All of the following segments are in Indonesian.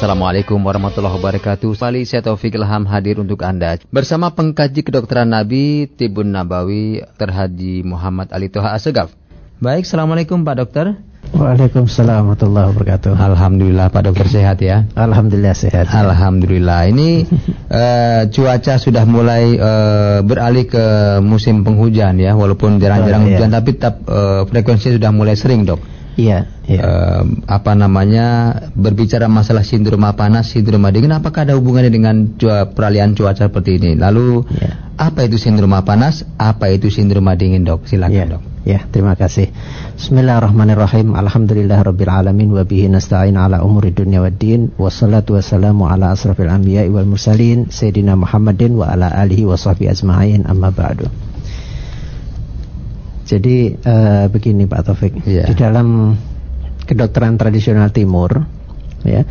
Assalamualaikum warahmatullahi wabarakatuh. Kembali saya Taufik Ilham hadir untuk Anda bersama pengkaji kedokteran Nabi Tibun Nabawi Terhaji Muhammad Ali Toha Asegaf. Baik, Assalamualaikum Pak Dokter. Waalaikumsalam warahmatullahi wabarakatuh. Alhamdulillah Pak Dokter sehat ya. Alhamdulillah sehat. Alhamdulillah. Ini uh, cuaca sudah mulai uh, beralih ke musim penghujan ya, walaupun jarang-jarang oh, iya. hujan tapi tetap uh, frekuensinya sudah mulai sering, Dok. Iya. iya. Uh, apa namanya berbicara masalah sindroma panas, sindroma dingin, apakah ada hubungannya dengan cua, peralihan cuaca seperti ini? Lalu ya. apa itu sindroma panas? Apa itu sindroma dingin, dok? Silakan, ya. dok. Ya, terima kasih. Bismillahirrahmanirrahim. Alhamdulillahirabbil alamin wa bihi nasta'in ala umuri dunya waddin. Wassalatu wassalamu ala asrafil anbiya'i wal mursalin sayyidina Muhammadin wa ala alihi wa sahbihi ajma'in. Amma ba'du. Jadi uh, begini Pak Taufik, yeah. di dalam kedokteran tradisional timur ya,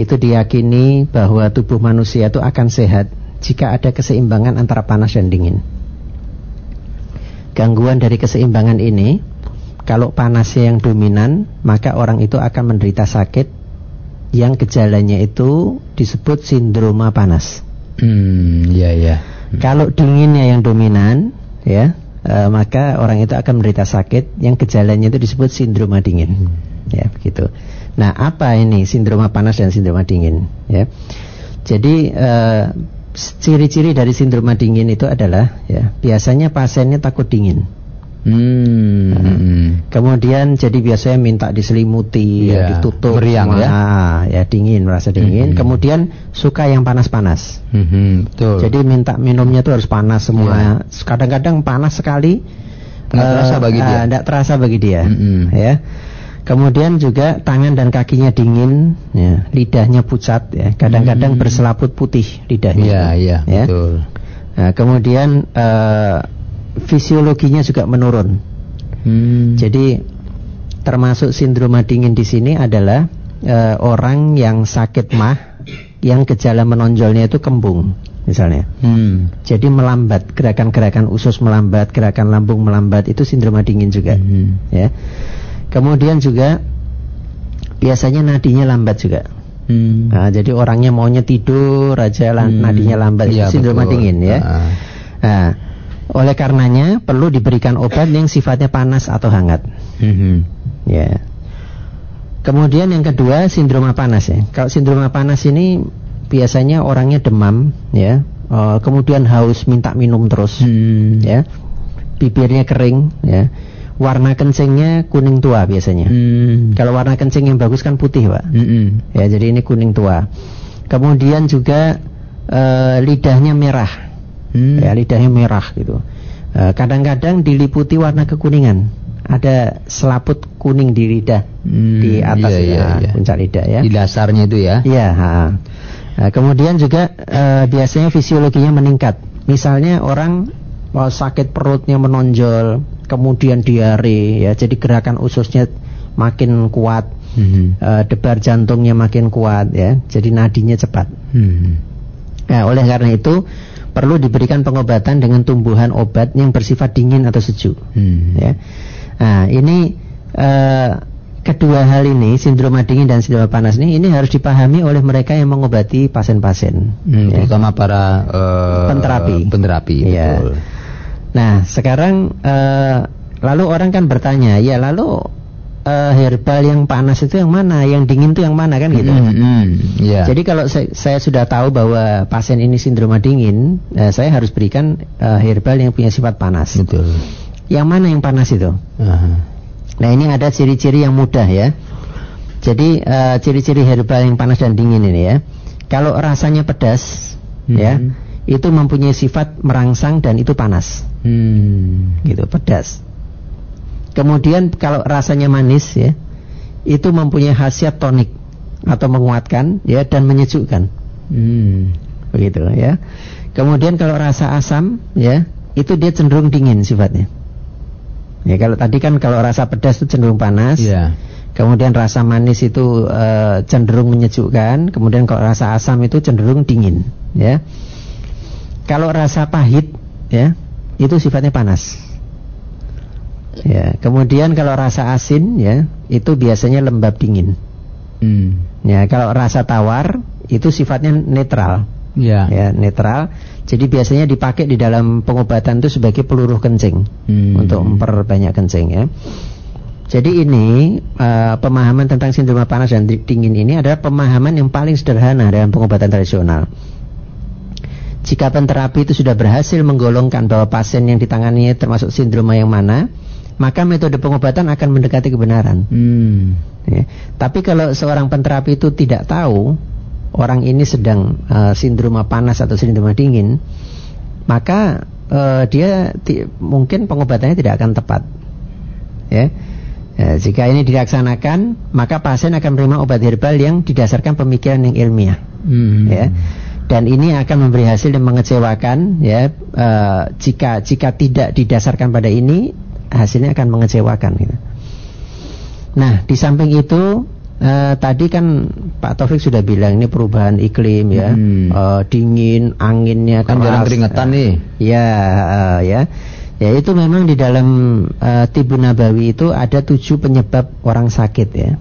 itu diyakini bahwa tubuh manusia itu akan sehat jika ada keseimbangan antara panas dan dingin. Gangguan dari keseimbangan ini kalau panasnya yang dominan, maka orang itu akan menderita sakit yang gejalanya itu disebut sindroma panas. Hmm, ya ya. Kalau dinginnya yang dominan, ya, e, maka orang itu akan menderita sakit yang gejalanya itu disebut sindroma dingin. Hmm. Ya, begitu. Nah, apa ini sindroma panas dan sindroma dingin? Ya. Jadi e, ciri-ciri dari sindroma dingin itu adalah ya biasanya pasiennya takut dingin. Hmm. Kemudian jadi biasanya minta diselimuti, ya, ya ditutup, meriang ya, ya dingin, merasa dingin. Hmm. Kemudian suka yang panas-panas. Hmm, betul. Jadi minta minumnya tuh harus panas semua. Ya. Kadang-kadang ya. panas sekali. Tidak uh, terasa bagi dia. Tidak uh, terasa bagi dia. Hmm. Ya. Kemudian juga tangan dan kakinya dingin, ya, lidahnya pucat, ya. Kadang-kadang hmm. berselaput putih lidahnya. Iya, iya, ya. betul. Nah, kemudian uh, fisiologinya juga menurun. Hmm. Jadi termasuk sindroma dingin di sini adalah e, orang yang sakit mah, yang gejala menonjolnya itu kembung, misalnya. Hmm. Jadi melambat, gerakan-gerakan usus melambat, gerakan lambung melambat, itu sindroma dingin juga. Hmm. Ya. Kemudian juga biasanya nadinya lambat juga. Hmm. Nah, jadi orangnya maunya tidur aja, hmm. nadinya lambat, ya, itu sindroma betul. dingin ya. Ah. Nah, oleh karenanya perlu diberikan obat yang sifatnya panas atau hangat. Mm-hmm. Ya. Kemudian yang kedua sindroma panas ya. Kalau sindroma panas ini biasanya orangnya demam ya. Uh, kemudian haus minta minum terus mm. ya. Bibirnya kering ya. Warna kencingnya kuning tua biasanya. Mm. Kalau warna kencing yang bagus kan putih, Pak. Mm-hmm. Ya, jadi ini kuning tua. Kemudian juga uh, lidahnya merah hmm. ya lidahnya merah gitu. Eh, kadang-kadang uh, diliputi warna kekuningan. Ada selaput kuning di lidah hmm, di atas iya, iya, iya. puncak lidah ya. Di dasarnya itu ya. Iya. Nah, kemudian juga uh, biasanya fisiologinya meningkat. Misalnya orang mau sakit perutnya menonjol, kemudian diare ya, jadi gerakan ususnya makin kuat, hmm. uh, debar jantungnya makin kuat ya, jadi nadinya cepat. Hmm. Nah, oleh karena itu perlu diberikan pengobatan dengan tumbuhan obat yang bersifat dingin atau sejuk. Hmm. Ya. Nah, ini uh, kedua hal ini, sindroma dingin dan sindroma panas ini, ini harus dipahami oleh mereka yang mengobati pasien-pasien. Hmm, ya. Terutama para uh, penterapi. Penterapi. Ya. Nah, sekarang uh, lalu orang kan bertanya, ya lalu uh, herbal yang panas itu yang mana, yang dingin itu yang mana kan gitu. Mm, mm, yeah. Jadi kalau saya, saya sudah tahu bahwa pasien ini sindroma dingin, uh, saya harus berikan uh, herbal yang punya sifat panas. Betul. Yang mana yang panas itu? Uh -huh. Nah ini ada ciri-ciri yang mudah ya. Jadi ciri-ciri uh, herbal yang panas dan dingin ini ya. Kalau rasanya pedas, mm -hmm. ya, itu mempunyai sifat merangsang dan itu panas. Hmm. Gitu, pedas. Kemudian kalau rasanya manis ya, itu mempunyai khasiat tonik atau menguatkan ya dan menyejukkan. Hmm. Begitu ya. Kemudian kalau rasa asam ya, itu dia cenderung dingin sifatnya. Ya kalau tadi kan kalau rasa pedas itu cenderung panas. Yeah. Kemudian rasa manis itu uh, cenderung menyejukkan, kemudian kalau rasa asam itu cenderung dingin, ya. Kalau rasa pahit ya, itu sifatnya panas. Ya, kemudian kalau rasa asin ya, itu biasanya lembab dingin. Hmm. Ya, kalau rasa tawar itu sifatnya netral. Ya. ya, netral. Jadi biasanya dipakai di dalam pengobatan itu sebagai peluruh kencing hmm. untuk memperbanyak kencing ya. Jadi ini uh, pemahaman tentang sindrom panas dan dingin ini adalah pemahaman yang paling sederhana dalam pengobatan tradisional. Jika penterapi itu sudah berhasil menggolongkan bahwa pasien yang ditangani termasuk sindroma yang mana, maka metode pengobatan akan mendekati kebenaran. Hmm. Ya. Tapi kalau seorang penterapi itu tidak tahu orang ini sedang uh, sindroma panas atau sindroma dingin, maka uh, dia mungkin pengobatannya tidak akan tepat. Ya. Ya, jika ini dilaksanakan, maka pasien akan menerima obat herbal yang didasarkan pemikiran yang ilmiah. Hmm. Ya dan ini akan memberi hasil yang mengecewakan ya uh, jika jika tidak didasarkan pada ini hasilnya akan mengecewakan gitu. Nah di samping itu uh, tadi kan Pak Taufik sudah bilang ini perubahan iklim ya hmm. uh, dingin anginnya kan jarang keringetan nih ya uh, ya ya itu memang di dalam uh, tibun nabawi itu ada tujuh penyebab orang sakit ya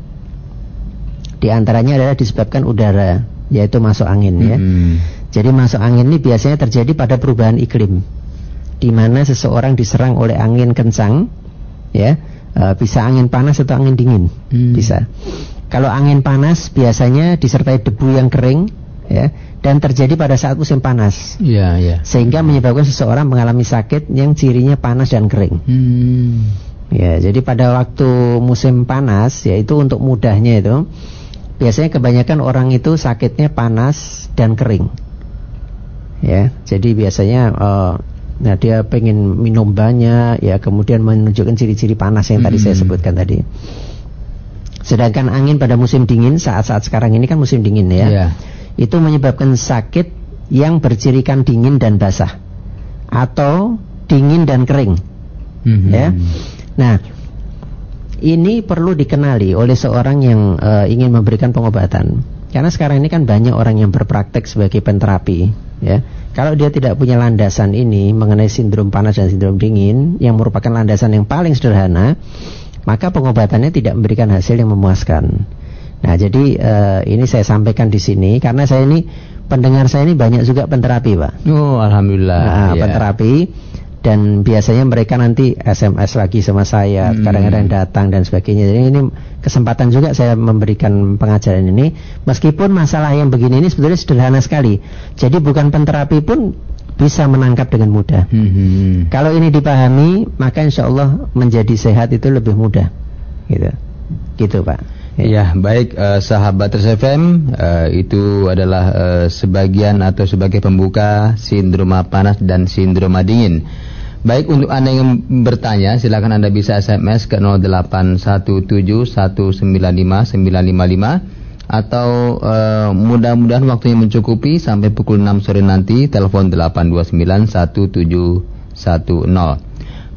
di antaranya adalah disebabkan udara yaitu masuk angin ya. Hmm. Jadi masuk angin ini biasanya terjadi pada perubahan iklim, di mana seseorang diserang oleh angin kencang, ya uh, bisa angin panas atau angin dingin, hmm. bisa. Kalau angin panas biasanya disertai debu yang kering, ya, dan terjadi pada saat musim panas, ya, ya. sehingga menyebabkan seseorang mengalami sakit yang cirinya panas dan kering. Hmm. Ya, jadi pada waktu musim panas, yaitu untuk mudahnya itu biasanya kebanyakan orang itu sakitnya panas dan kering. Ya, jadi biasanya uh, nah dia pengen minum banyak ya kemudian menunjukkan ciri-ciri panas yang tadi saya hmm. sebutkan tadi. Sedangkan angin pada musim dingin saat-saat sekarang ini kan musim dingin ya. Yeah. Itu menyebabkan sakit yang bercirikan dingin dan basah atau dingin dan kering. Mm -hmm. Ya. Nah, ini perlu dikenali oleh seorang yang uh, ingin memberikan pengobatan. Karena sekarang ini kan banyak orang yang berpraktek sebagai penterapi, ya. Kalau dia tidak punya landasan ini mengenai sindrom panas dan sindrom dingin yang merupakan landasan yang paling sederhana, maka pengobatannya tidak memberikan hasil yang memuaskan. Nah, jadi uh, ini saya sampaikan di sini karena saya ini pendengar saya ini banyak juga penterapi, Pak. Oh, alhamdulillah. Nah, ya. penterapi dan biasanya mereka nanti SMS lagi sama saya hmm. kadang-kadang hmm. datang dan sebagainya jadi ini kesempatan juga saya memberikan pengajaran ini meskipun masalah yang begini ini sebetulnya sederhana sekali jadi bukan penterapi pun bisa menangkap dengan mudah hmm. kalau ini dipahami maka insya Allah menjadi sehat itu lebih mudah gitu gitu pak Ya, ya baik uh, sahabat FM uh, itu adalah uh, sebagian atau sebagai pembuka sindroma panas dan sindroma dingin. Baik untuk Anda yang bertanya silakan Anda bisa SMS ke 0817195955 atau uh, mudah-mudahan waktunya mencukupi sampai pukul 6 sore nanti telepon 8291710.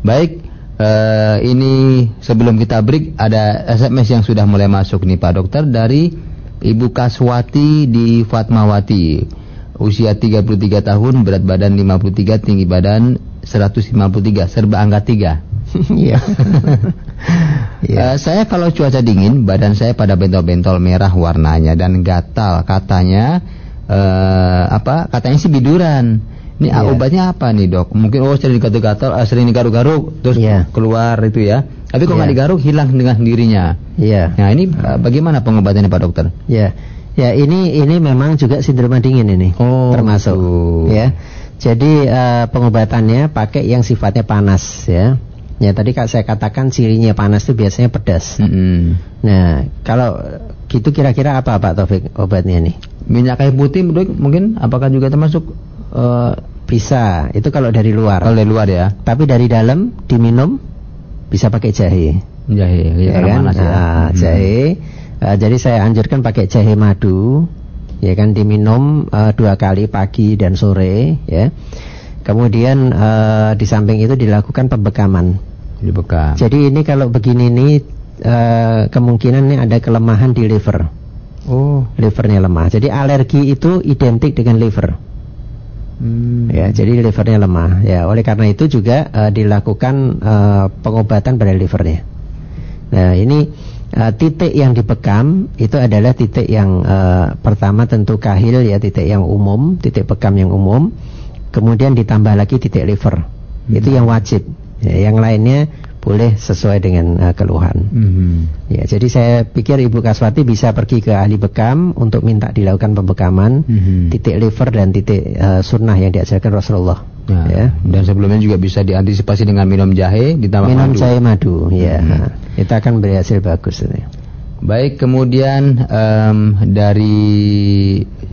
Baik, uh, ini sebelum kita break ada SMS yang sudah mulai masuk nih Pak Dokter dari Ibu Kaswati di Fatmawati. Usia 33 tahun, berat badan 53, tinggi badan 153 serba angka 3 Iya. uh, saya kalau cuaca dingin, badan saya pada bentol-bentol merah warnanya dan gatal. Katanya uh, apa? Katanya sih biduran. Ini yeah. obatnya apa nih dok? Mungkin oh sering gatal-gatal, uh, sering digaruk-garuk, terus yeah. keluar itu ya. Tapi kalau nggak yeah. digaruk hilang dengan sendirinya. Iya. Yeah. Nah ini uh, bagaimana pengobatannya pak dokter? Iya. Yeah. Ya ini ini memang juga sindroma dingin ini. Oh. Termasuk. Ya. Jadi uh, pengobatannya pakai yang sifatnya panas ya. Ya tadi saya katakan cirinya panas itu biasanya pedas. Mm -hmm. Nah kalau gitu kira-kira apa Pak Taufik obatnya nih? Minyak kayu putih mungkin apakah juga termasuk? Uh, bisa. Itu kalau dari luar. Kalau dari luar ya. Tapi dari dalam diminum bisa pakai jahe. Jahe, ya, ya kan? Panas, ya. Nah, jahe. Uh, jadi saya anjurkan pakai jahe madu ya kan diminum uh, dua kali pagi dan sore ya. Kemudian uh, di samping itu dilakukan pembekaman. Dibekam jadi ini kalau begini ini uh, kemungkinan ini ada kelemahan di liver. Oh. Livernya lemah. Jadi alergi itu identik dengan liver. Hmm. Ya, jadi livernya lemah. Ya, oleh karena itu juga uh, dilakukan uh, pengobatan pada livernya. Nah, ini uh, titik yang dibekam itu adalah titik yang uh, pertama tentu kahil ya titik yang umum, titik bekam yang umum. Kemudian ditambah lagi titik liver. Hmm. Itu yang wajib. Ya, yang lainnya boleh sesuai dengan uh, keluhan. Mm-hmm. Ya, jadi saya pikir Ibu Kaswati bisa pergi ke ahli bekam untuk minta dilakukan pembekaman mm-hmm. titik liver dan titik uh, sunnah yang diajarkan Rasulullah. Ya. ya. Dan sebelumnya juga bisa diantisipasi dengan minum jahe ditambah minum madu. jahe madu, ya. Mm-hmm. Itu akan berhasil bagus. Ini. Baik, kemudian um, dari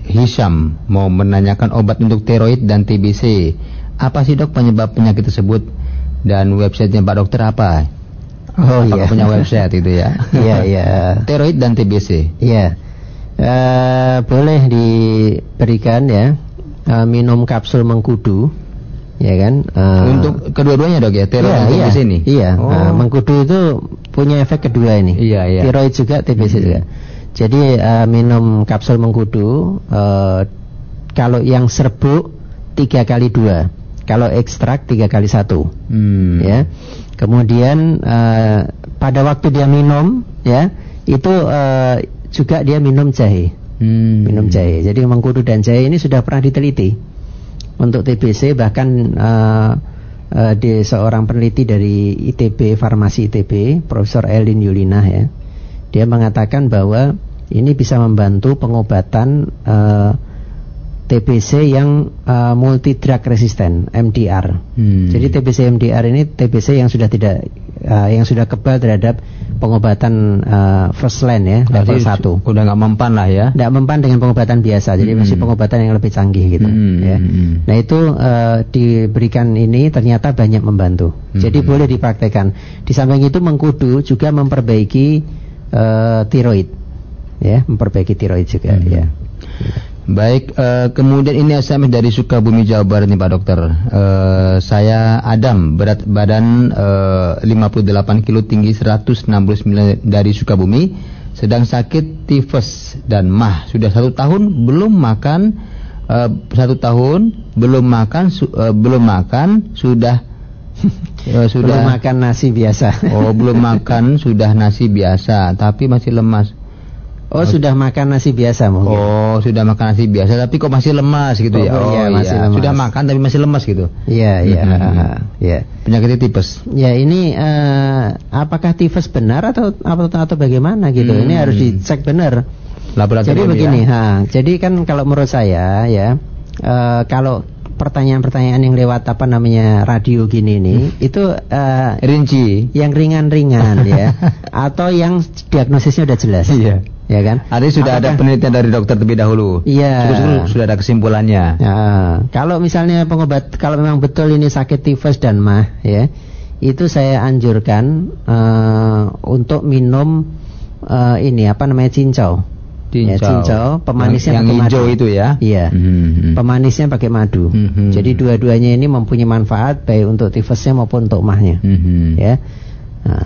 Hisham mau menanyakan obat untuk tiroid dan TBC. Apa sih dok penyebab penyakit tersebut? Dan websitenya Pak Dokter apa? Oh iya. punya website itu ya. Iya iya. Teroid dan TBC. Iya. Uh, boleh diberikan ya uh, minum kapsul mengkudu ya kan uh, untuk kedua-duanya dok ya teroid iya, iya, ini iya oh. uh, mengkudu itu punya efek kedua ini iya iya tiroid juga TBC hmm. juga jadi uh, minum kapsul mengkudu uh, kalau yang serbuk tiga kali dua kalau ekstrak tiga kali satu, hmm. ya. Kemudian uh, pada waktu dia minum, ya, itu uh, juga dia minum jahe, hmm. minum jahe. Jadi mengkudu dan jahe ini sudah pernah diteliti untuk TBC bahkan uh, uh, di seorang peneliti dari ITB Farmasi ITB, Profesor Elin Yulina ya, dia mengatakan bahwa ini bisa membantu pengobatan uh, TBC yang uh, multi drug resistant MDR. Hmm. Jadi TBC MDR ini TBC yang sudah tidak uh, yang sudah kebal terhadap pengobatan uh, first line ya level satu. Udah nggak mempan lah ya. Nggak mempan dengan pengobatan biasa. Jadi hmm. masih pengobatan yang lebih canggih gitu hmm. ya. Nah itu uh, diberikan ini ternyata banyak membantu. Hmm. Jadi boleh dipraktekkan. Di samping itu mengkudu juga memperbaiki uh, tiroid ya, memperbaiki tiroid juga hmm. ya. Baik, uh, kemudian ini SMS dari Sukabumi Jawa Barat nih Pak Dokter. Uh, saya Adam, berat badan uh, 58 kilo, tinggi 169 dari Sukabumi, sedang sakit tifus dan mah. Sudah satu tahun belum makan, uh, satu tahun belum makan, su, uh, belum makan, sudah uh, sudah belum makan nasi biasa. oh, belum makan sudah nasi biasa, tapi masih lemas. Oh, oh, sudah makan nasi biasa mungkin. Oh, sudah makan nasi biasa tapi kok masih lemas gitu ya? oh, ya. Oh, iya, masih iya. lemas. Sudah makan tapi masih lemas gitu. Iya, iya. Hmm. ya. Penyakit tipes. Ya, ini uh, apakah tifus benar atau atau, atau bagaimana gitu. Hmm. Ini harus dicek benar. Jadi begini, ya. ha. Jadi kan kalau menurut saya ya, uh, kalau pertanyaan-pertanyaan yang lewat apa namanya radio gini nih hmm. itu uh, rinci yang ringan-ringan ya atau yang diagnosisnya udah jelas iya ya kan? Ada sudah Apakah, ada penelitian dari dokter terlebih dahulu. Iya. Sudah, sudah ada kesimpulannya. Ya, kalau misalnya pengobat, kalau memang betul ini sakit tifus dan mah, ya, itu saya anjurkan uh, untuk minum uh, ini apa namanya cincau. Cincau. Ya, cincau, pemanisnya yang, yang hijau madu. itu ya. Iya. Mm-hmm. Pemanisnya pakai madu. Mm-hmm. Jadi dua-duanya ini mempunyai manfaat baik untuk tifusnya maupun untuk mahnya. Mm-hmm. Ya. Nah,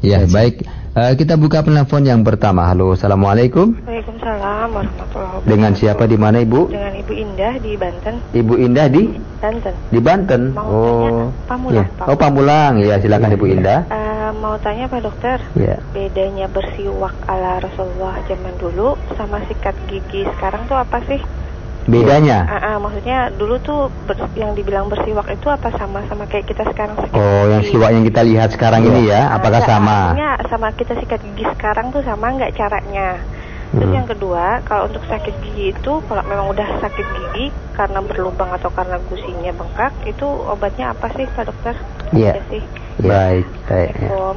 ya, baik. Uh, kita buka penelpon yang pertama. Halo, assalamualaikum. Waalaikumsalam warahmatullahi wabarakatuh. Dengan siapa di mana ibu? Dengan ibu Indah di Banten. Ibu Indah di? Banten. Di Banten. Mau oh. Pamulang. Ya. Oh Pamulang, ya silakan ibu Indah. Uh, mau tanya Pak Dokter. Ya. Bedanya bersiwak ala Rasulullah zaman dulu sama sikat gigi sekarang tuh apa sih? Bedanya? Uh, uh, maksudnya dulu tuh ber, yang dibilang bersiwak itu apa sama sama kayak kita sekarang sikat Oh, yang siwak yang kita lihat sekarang ini ya, nah, apakah sama? sama kita sikat gigi sekarang tuh sama nggak caranya? Terus hmm. yang kedua, kalau untuk sakit gigi itu kalau memang udah sakit gigi karena berlubang atau karena gusinya bengkak, itu obatnya apa sih Pak Dokter? Iya. Yeah. Baik, baik.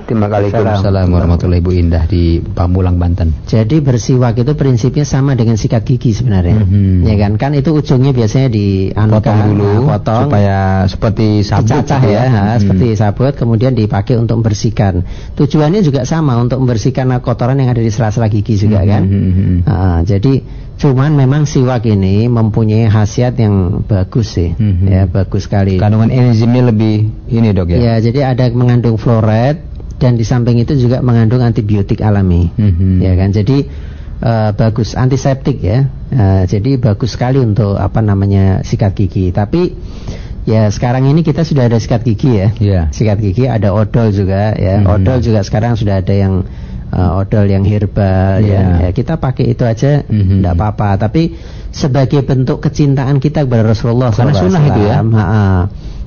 Terima kasih. Waalaikumsalam warahmatullahi Ibu Indah di Pamulang Banten. Jadi bersiwak itu prinsipnya sama dengan sikat gigi sebenarnya. Mm -hmm. Ya kan? Kan itu ujungnya biasanya di potong dulu nah, potong supaya seperti sabut Dicacah ya, ya. Hmm. seperti sabut kemudian dipakai untuk membersihkan. Tujuannya juga sama untuk membersihkan kotoran yang ada di sela-sela gigi juga mm -hmm. kan. Nah, jadi Cuman memang siwak ini mempunyai khasiat yang bagus sih, mm-hmm. ya bagus sekali. Kandungan enzimnya lebih ini dok ya? Ya, jadi ada mengandung fluoride dan di samping itu juga mengandung antibiotik alami, mm-hmm. ya kan. Jadi uh, bagus antiseptik ya, uh, jadi bagus sekali untuk apa namanya sikat gigi. Tapi ya sekarang ini kita sudah ada sikat gigi ya, yeah. sikat gigi ada odol juga ya, mm-hmm. odol juga sekarang sudah ada yang uh, odol yang herbal yeah. ya. ya kita pakai itu aja tidak mm -hmm. apa-apa tapi sebagai bentuk kecintaan kita kepada Rasulullah karena sunnah itu ya ha -ha.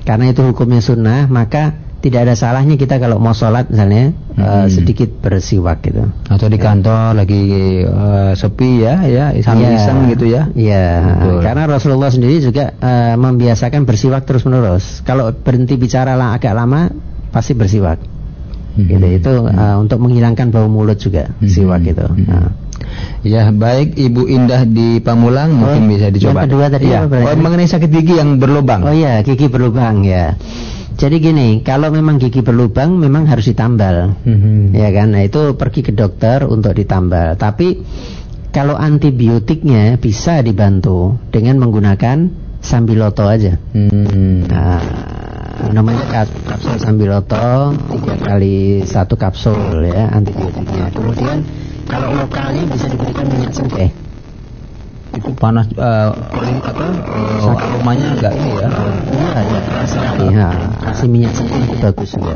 karena itu hukumnya sunnah maka tidak ada salahnya kita kalau mau sholat misalnya hmm. uh, sedikit bersiwak gitu atau di ya. kantor lagi uh, sepi ya ya iseng ya. gitu ya iya karena Rasulullah sendiri juga uh, membiasakan bersiwak terus menerus kalau berhenti bicara lah agak lama pasti bersiwak hmm. gitu itu uh, untuk menghilangkan bau mulut juga hmm. siwak itu hmm. nah. Ya baik Ibu Indah di Pamulang oh, mungkin bisa dicoba. Yang kedua tadi ya. Oh, mengenai sakit gigi yang berlubang. Oh iya gigi berlubang ya. Jadi gini, kalau memang gigi berlubang memang harus ditambal, mm-hmm. ya kan? Nah itu pergi ke dokter untuk ditambal. Tapi kalau antibiotiknya bisa dibantu dengan menggunakan sambiloto aja. Mm-hmm. Nah, namanya kapsul sambiloto tiga kali satu kapsul ya antibiotiknya. Kemudian kalau lokalnya bisa diberikan minyak sengkeh itu panas uh, apa? Uh, aromanya enggak ini ya. Iya ya iya kasih minyak sengkeh itu bagus juga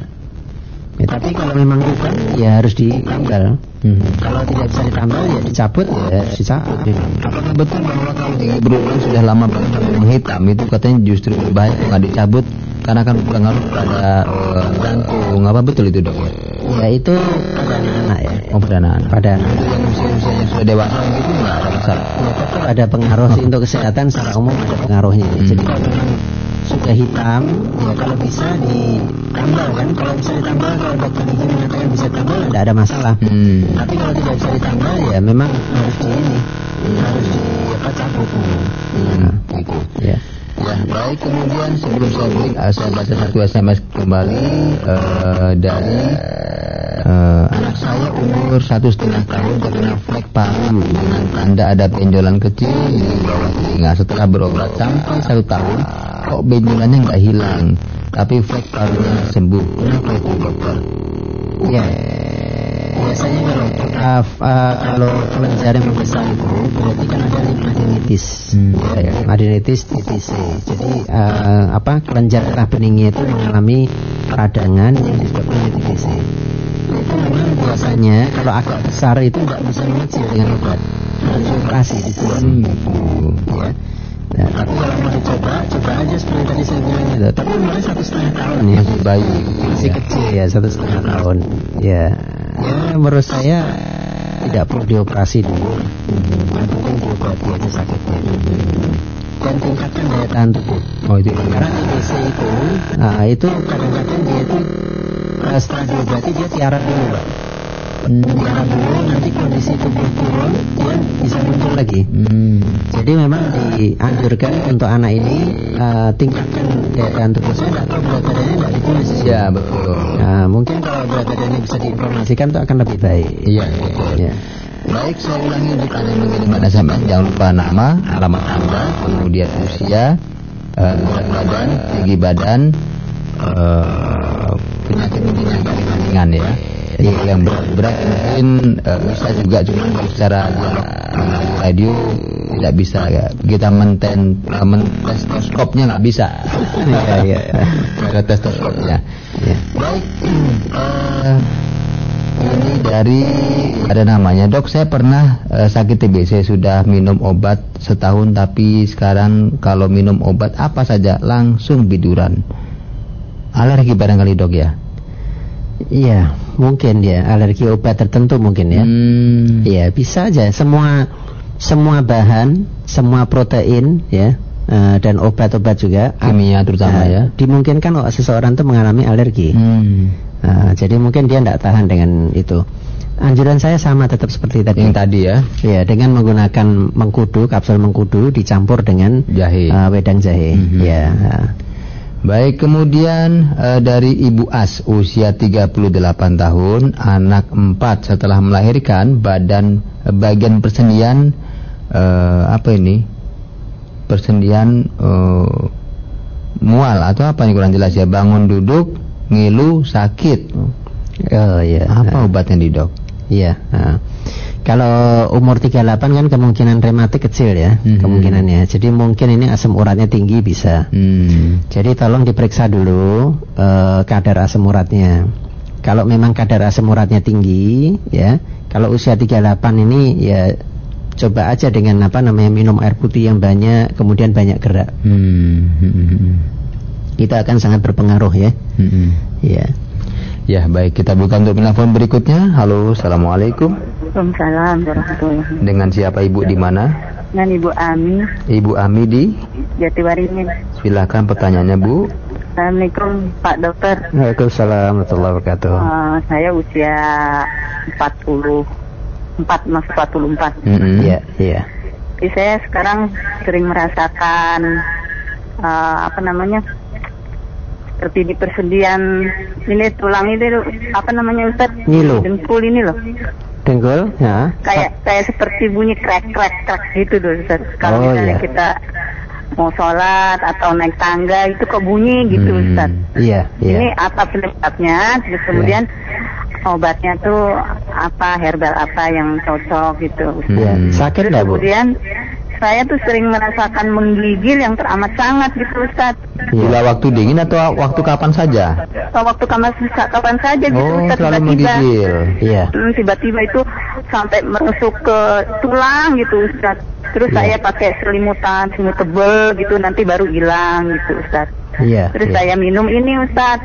ya, tapi kalau memang bukan ya harus ditambal hmm. kalau tidak bisa ditambal ya dicabut ya harus dicabut apakah betul bahwa kalau berulang sudah lama menghitam itu katanya justru berbahaya nggak dicabut? Karena kan pengaruh pada uh, jantung apa betul itu dok? Ya itu pada anak ya. Oh pada anak pada anak sudah dewasa itu nggak ada masalah. Ada pengaruh sih untuk kesehatan secara umum ada pengaruhnya. Hmm. jadi sudah hitam ya kalau bisa ditambal kan kalau bisa ditambal kalau dokter gigi mengatakan bisa ditambal tidak ada masalah hmm. tapi kalau tidak bisa ditambal ya memang harus di ini harus di apa cabut hmm. nah, gitu. ya Ya, baik kemudian sebelum saya break uh, saya baca satu SMS kembali uh, dari uh, anak saya umur satu setengah tahun terkena flek paru dengan tanda ada benjolan kecil di bawah telinga. Setelah berobat sampai satu tahun kok benjolannya nggak hilang tapi flek parunya sembuh? Ya, biasanya kalau uh, uh, kalau kelenjar yang membesar itu berarti kan ada adenitis hmm. ya, adenitis TTC jadi uh, apa kelenjar darah beningnya itu mengalami peradangan yang disebabkan TTC itu memang biasanya kalau agak besar itu tidak bisa mengecil dengan obat. Harus operasi di sini hmm. ya Ya, tapi kalau mau dicoba, coba aja seperti tadi saya bilang itu. Tapi mulai satu setengah tahun ya, bayi masih ya. kecil ya satu setengah tahun. Ya, ya menurut saya tidak perlu dioperasi dulu. Yang penting diobati aja sakitnya. Dan tingkatkan daya tahan tubuh. Oh itu karena TBC itu, nah, itu kadang-kadang dia itu setelah diobati dia tiara dulu, Pak hmm. dulu nanti kondisi tubuh turun dia bisa muncul lagi hmm. jadi memang dianjurkan untuk anak ini uh, tingkatkan daya tahan tubuh saya atau berat badannya tidak ditulis ya betul nah, mungkin kalau berat badannya bisa diinformasikan itu akan lebih baik iya betul ya. Baik, saya ulangi untuk Anda mengirim SMS Jangan lupa nama, alamat Anda Kemudian usia uh, Berat badan, tinggi badan uh, Penyakit-penyakit ringan ya yang, yang berat-berat mungkin uh, bisa juga cuma secara radio tidak bisa ya. Kita menten uh, mentestoscopnya nggak bisa. Ya ya ada testoskopnya. Ya. baik uh, ini dari ada namanya dok saya pernah uh, sakit TBC sudah minum obat setahun tapi sekarang kalau minum obat apa saja langsung biduran alergi barangkali dok ya? Iya, mungkin ya alergi obat tertentu mungkin ya. Hmm. Iya, bisa aja. Semua semua bahan, semua protein ya uh, dan obat-obat juga kimia terutama uh, ya. Dimungkinkan kalau seseorang itu mengalami alergi. Hmm. Uh, jadi mungkin dia tidak tahan dengan itu. Anjuran saya sama tetap seperti tadi. Yang tadi ya. Ya, dengan menggunakan mengkudu, kapsul mengkudu dicampur dengan jahe. Uh, wedang jahe. Mm -hmm. Ya. Uh. Baik, kemudian e, dari Ibu As usia 38 tahun, anak 4 setelah melahirkan, badan e, bagian persendian e, apa ini? Persendian e, mual atau apa ini kurang jelas ya, bangun duduk, ngilu, sakit. Oh iya. Apa obatnya di dok? Iya. Nah. Kalau umur 38 kan kemungkinan rematik kecil ya, hmm. kemungkinannya. Jadi mungkin ini asam uratnya tinggi bisa. Hmm. Jadi tolong diperiksa dulu uh, kadar asam uratnya. kalau memang kadar asam uratnya tinggi ya kalau usia 38 ini ya coba aja dengan apa namanya minum air putih yang banyak kemudian banyak gerak hmm. Hmm. kita akan sangat berpengaruh ya hmm. ya Ya baik kita buka untuk telepon berikutnya. Halo, assalamualaikum. Waalaikumsalam warahmatullahi Dengan siapa ibu di mana? Dengan ibu Ami. Ibu Ami di? Jatiwaringin. Silakan pertanyaannya bu. Assalamualaikum Pak Dokter. Waalaikumsalam warahmatullahi wabarakatuh. Uh, saya usia 40 4 masuk 44. Mm -hmm. Iya, iya. Jadi saya sekarang sering merasakan uh, apa namanya? Seperti di persendian ini tulang itu apa namanya Ustaz? Ngilu. Dengkul ini loh. Dengkul, ya. Kayak kayak seperti bunyi krek krek krek gitu tuh Ustaz. Kalau oh, misalnya iya. kita mau sholat atau naik tangga itu kok bunyi gitu hmm, Ustaz. Iya, iya. Ini apa penyebabnya? Terus iya. kemudian iya. obatnya tuh apa herbal apa yang cocok gitu Ustaz. Iya. Sakit nggak Bu? Kemudian saya tuh sering merasakan menggigil yang teramat sangat gitu Ustaz. Bila waktu dingin atau waktu kapan saja? Oh, waktu kapan, kapan saja gitu oh, Ustaz. Selalu menggigil. Iya. Hmm, tiba-tiba itu sampai merusuk ke tulang gitu Ustaz. Terus yeah. saya pakai selimutan, selimut tebel gitu nanti baru hilang gitu Ustaz. Iya. Terus yeah. saya minum ini Ustaz.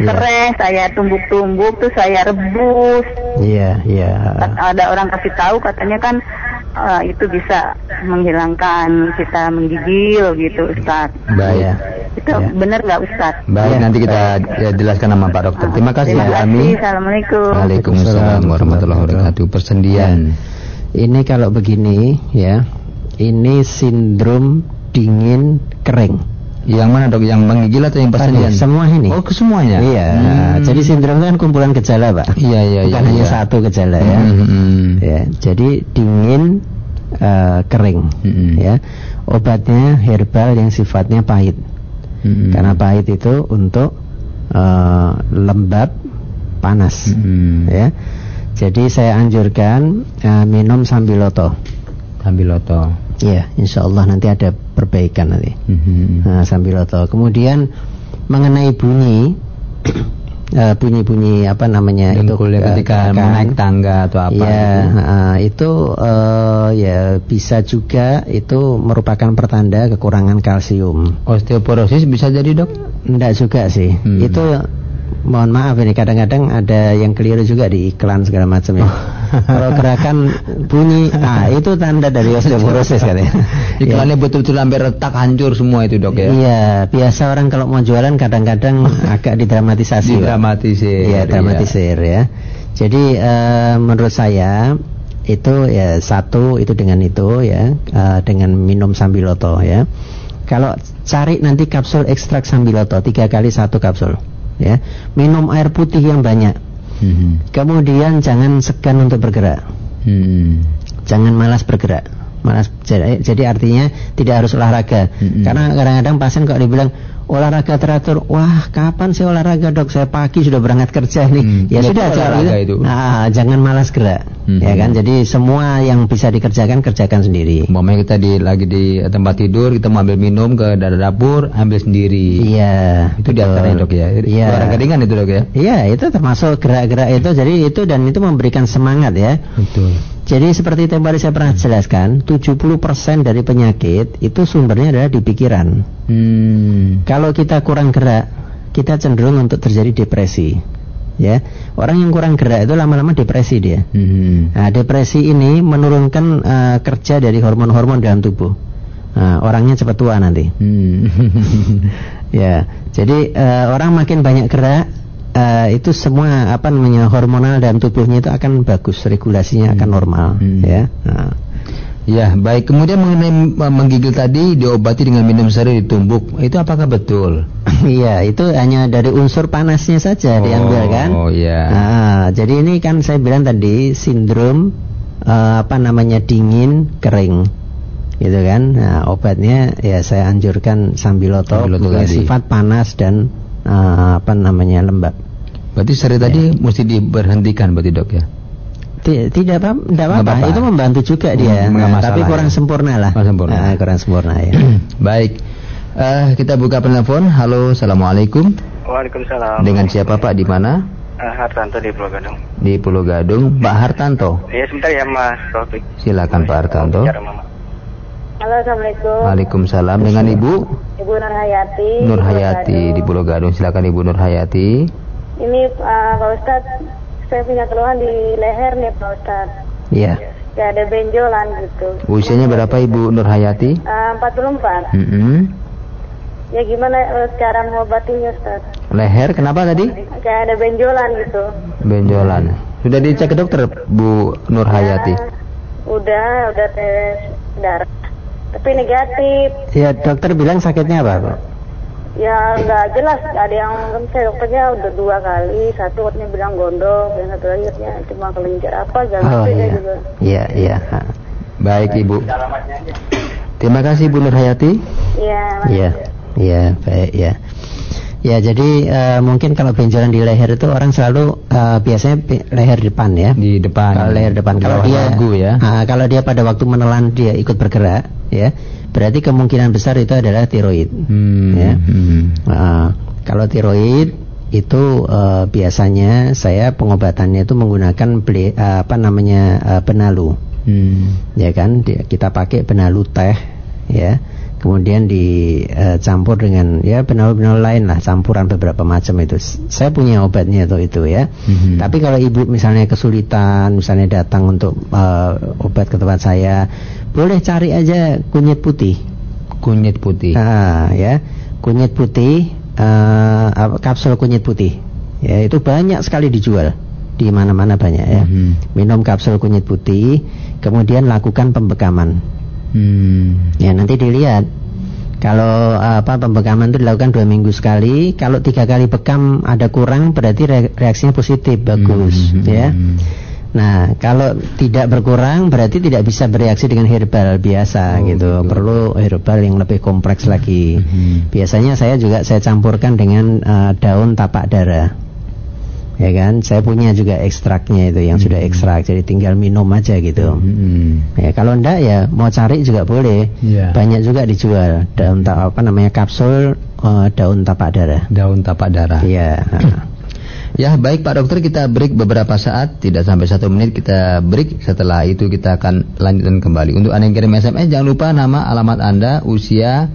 Yeah. Serai, saya tumbuk-tumbuk terus saya rebus. Iya, iya. Ada orang kasih tahu katanya kan uh, itu bisa menghilangkan kita menggigil gitu Ustaz. Baik. Ya. Itu ya. benar nggak Ustaz? Baik, ya. nanti kita ya, jelaskan nama Pak Dokter. Terima kasih Terima Bu Ami. Assalamualaikum. Waalaikumsalam warahmatullahi wabarakatuh. Persendian. Ya. Ini kalau begini ya, ini sindrom dingin kering. Yang mana dok? Yang menggigil atau yang persendian? Semua ini. Oh, kesemuanya. Iya. Hmm. Jadi sindrom kan kumpulan gejala, Pak. Iya, iya, Bukan iya. hanya iya. satu gejala ya. Hmm, hmm. Ya. Jadi dingin uh, kering, hmm. ya. Obatnya herbal yang sifatnya pahit. Hmm. Karena pahit itu untuk uh, lembab, panas, hmm. ya. Jadi saya anjurkan uh, minum sambiloto. Sambiloto. Iya, insya Allah nanti ada perbaikan nanti. Mm-hmm. Nah, sambiloto. Kemudian mengenai bunyi, uh, bunyi-bunyi apa namanya itu ketika uh, naik tangga atau apa? Ya, gitu. uh, itu uh, ya bisa juga itu merupakan pertanda kekurangan kalsium. Osteoporosis bisa jadi dok? Enggak juga sih. Hmm. Itu mohon maaf ini kadang-kadang ada yang keliru juga di iklan segala macam ya. Kalau gerakan bunyi, ah itu tanda dari osteoporosis katanya. Iklannya ya. betul-betul hampir retak hancur semua itu dok ya. Iya, biasa orang kalau mau jualan kadang-kadang agak didramatisasi. Didramatisir. Iya, dramatisir ya. Jadi uh, menurut saya itu ya satu itu dengan itu ya uh, dengan minum sambiloto ya. Kalau cari nanti kapsul ekstrak sambiloto tiga kali satu kapsul ya minum air putih yang banyak hmm. kemudian jangan segan untuk bergerak hmm. jangan malas bergerak malas jadi, jadi artinya tidak harus olahraga hmm. karena kadang-kadang pasien kok dibilang olahraga teratur. Wah, kapan sih olahraga dok? Saya pagi sudah berangkat kerja nih. Hmm, ya sudah olahraga itu. Nah, jangan malas gerak, hmm. ya kan? Jadi semua yang bisa dikerjakan kerjakan sendiri. Mau kita di lagi di tempat tidur, kita mau ambil minum ke dapur, ambil sendiri. Iya. Itu di antaranya dok ya. Iya. Olahraga ringan itu dok ya. Iya, itu termasuk gerak-gerak itu. Jadi itu dan itu memberikan semangat ya. Betul. Jadi seperti yang tadi saya pernah jelaskan, 70% dari penyakit itu sumbernya adalah di pikiran. Hmm. Kalau kita kurang gerak, kita cenderung untuk terjadi depresi. Ya, orang yang kurang gerak itu lama-lama depresi dia. Hmm. Nah, depresi ini menurunkan uh, kerja dari hormon-hormon dalam tubuh. Nah, orangnya cepat tua nanti. Hmm. ya, jadi uh, orang makin banyak gerak, uh, itu semua apa namanya hormonal dalam tubuhnya itu akan bagus regulasinya hmm. akan normal hmm. ya nah. Ya, baik. Kemudian mengenai menggigil tadi diobati dengan minum sari ditumbuk. Itu apakah betul? Iya, itu hanya dari unsur panasnya saja oh, diambil kan. Oh, iya. Nah, jadi ini kan saya bilang tadi sindrom uh, apa namanya dingin kering. Gitu kan. Nah, obatnya ya saya anjurkan sambiloto, sambiloto sifat panas dan uh, apa namanya lembab. Berarti seri ya. tadi mesti diberhentikan berarti dok ya? Tidak apa, tidak apa, apa. Itu membantu juga dia. Nah, tapi kurang ya. sempurna lah. Kurang sempurna. Nah, kurang sempurna ya. Baik. Uh, kita buka penelpon. Halo, assalamualaikum. Waalaikumsalam. Dengan siapa Pak? Di mana? Uh, Hartanto di Pulau Gadung. Di Pulau Gadung, Pak Hartanto. Iya sebentar ya Mas Taufik. Silakan Pak Hartanto. Halo Assalamualaikum. Waalaikumsalam dengan Ibu. Ibu Nur Hayati. Nur Hayati di Pulau Gadung. Silakan Ibu Nur Hayati. Ini uh, Pak Ustadz, saya punya keluhan di leher nih Pak Ustadz. Iya. Ya ada benjolan gitu. Usianya berapa Ibu Nur Hayati? Uh, 44. Mm -hmm. Ya gimana uh, cara mengobatinya Ustaz? Leher kenapa tadi? Kayak ada benjolan gitu. Benjolan. Sudah dicek ke dokter Bu Nur Hayati? Ya, udah, udah tes darah. Tapi negatif. Ya dokter bilang sakitnya apa Pak? Ya nggak jelas. Ada yang kan saya dokternya udah dua kali. Satu katanya bilang gondok, dan satu lagi katanya cuma kelenjar apa. Gak oh, iya. juga. Iya iya. Baik Ibu. Terima kasih Bu Nur Hayati. Iya. Iya. Iya baik ya. Ya jadi uh, mungkin kalau benjolan di leher itu orang selalu uh, biasanya leher depan ya. Di depan. Kalau leher depan. Kalau dia ya. Uh, kalau dia pada waktu menelan dia ikut bergerak ya, berarti kemungkinan besar itu adalah tiroid. Hmm. Ya. Hmm. Uh, kalau tiroid itu uh, biasanya saya pengobatannya itu menggunakan beli, uh, apa namanya uh, benalu. Hmm. Ya kan kita pakai benalu teh ya kemudian dicampur uh, dengan ya benar-benar lain lah campuran beberapa macam itu saya punya obatnya itu itu ya mm-hmm. tapi kalau ibu misalnya kesulitan misalnya datang untuk uh, obat ke tempat saya boleh cari aja kunyit putih kunyit putih ah ya kunyit putih uh, kapsul kunyit putih ya itu banyak sekali dijual di mana-mana banyak ya mm-hmm. minum kapsul kunyit putih kemudian lakukan pembekaman Hmm. Ya nanti dilihat kalau apa pembekaman itu dilakukan dua minggu sekali. Kalau tiga kali bekam ada kurang berarti reaksinya positif bagus hmm. ya. Nah kalau tidak berkurang berarti tidak bisa bereaksi dengan herbal biasa oh, gitu. Betul. Perlu herbal yang lebih kompleks lagi. Hmm. Biasanya saya juga saya campurkan dengan uh, daun tapak darah ya kan saya punya juga ekstraknya itu yang hmm. sudah ekstrak jadi tinggal minum aja gitu hmm. ya kalau ndak ya mau cari juga boleh yeah. banyak juga dijual daun apa namanya kapsul uh, daun tapak darah daun tapak darah ya Ya baik Pak Dokter kita break beberapa saat Tidak sampai satu menit kita break Setelah itu kita akan lanjutkan kembali Untuk Anda yang kirim SMS jangan lupa nama alamat Anda Usia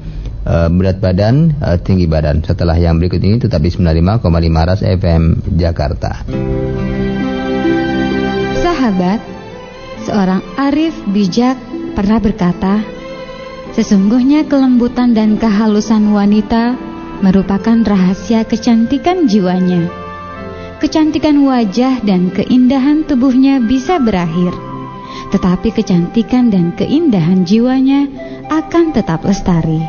uh, berat badan, uh, tinggi badan. Setelah yang berikut ini tetap di 95,5 Ras FM Jakarta. Sahabat, seorang arif bijak pernah berkata, Sesungguhnya kelembutan dan kehalusan wanita merupakan rahasia kecantikan jiwanya. Kecantikan wajah dan keindahan tubuhnya bisa berakhir, tetapi kecantikan dan keindahan jiwanya akan tetap lestari.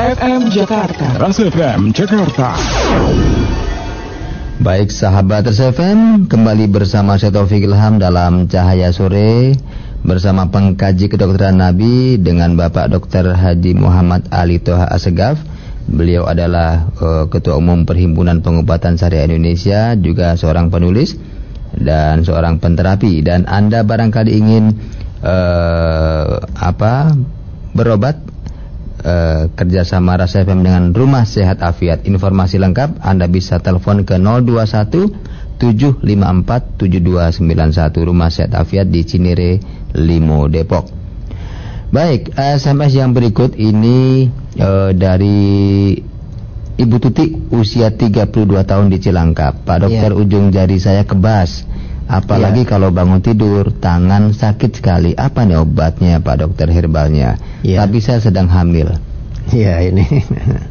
FM Jakarta. Ras FM Jakarta. Baik sahabat Ras FM, kembali bersama saya Taufik Ilham dalam Cahaya Sore bersama pengkaji kedokteran Nabi dengan Bapak Dr. Haji Muhammad Ali Toha Asegaf. Beliau adalah uh, Ketua Umum Perhimpunan Pengobatan Syariah Indonesia, juga seorang penulis dan seorang penterapi. Dan Anda barangkali ingin uh, apa berobat uh, kerjasama Rasa FM dengan Rumah Sehat Afiat. Informasi lengkap Anda bisa telepon ke 021 754 7291 Rumah Sehat Afiat di Cinere Limo Depok. Baik, SMS yang berikut ini uh, dari Ibu Tuti usia 32 tahun di Cilangkap. Pak Dokter yeah. ujung jari saya kebas. Apalagi yeah. kalau bangun tidur, tangan sakit sekali. Apa nih obatnya Pak Dokter herbalnya? Yeah. Tapi saya sedang hamil. Iya ini.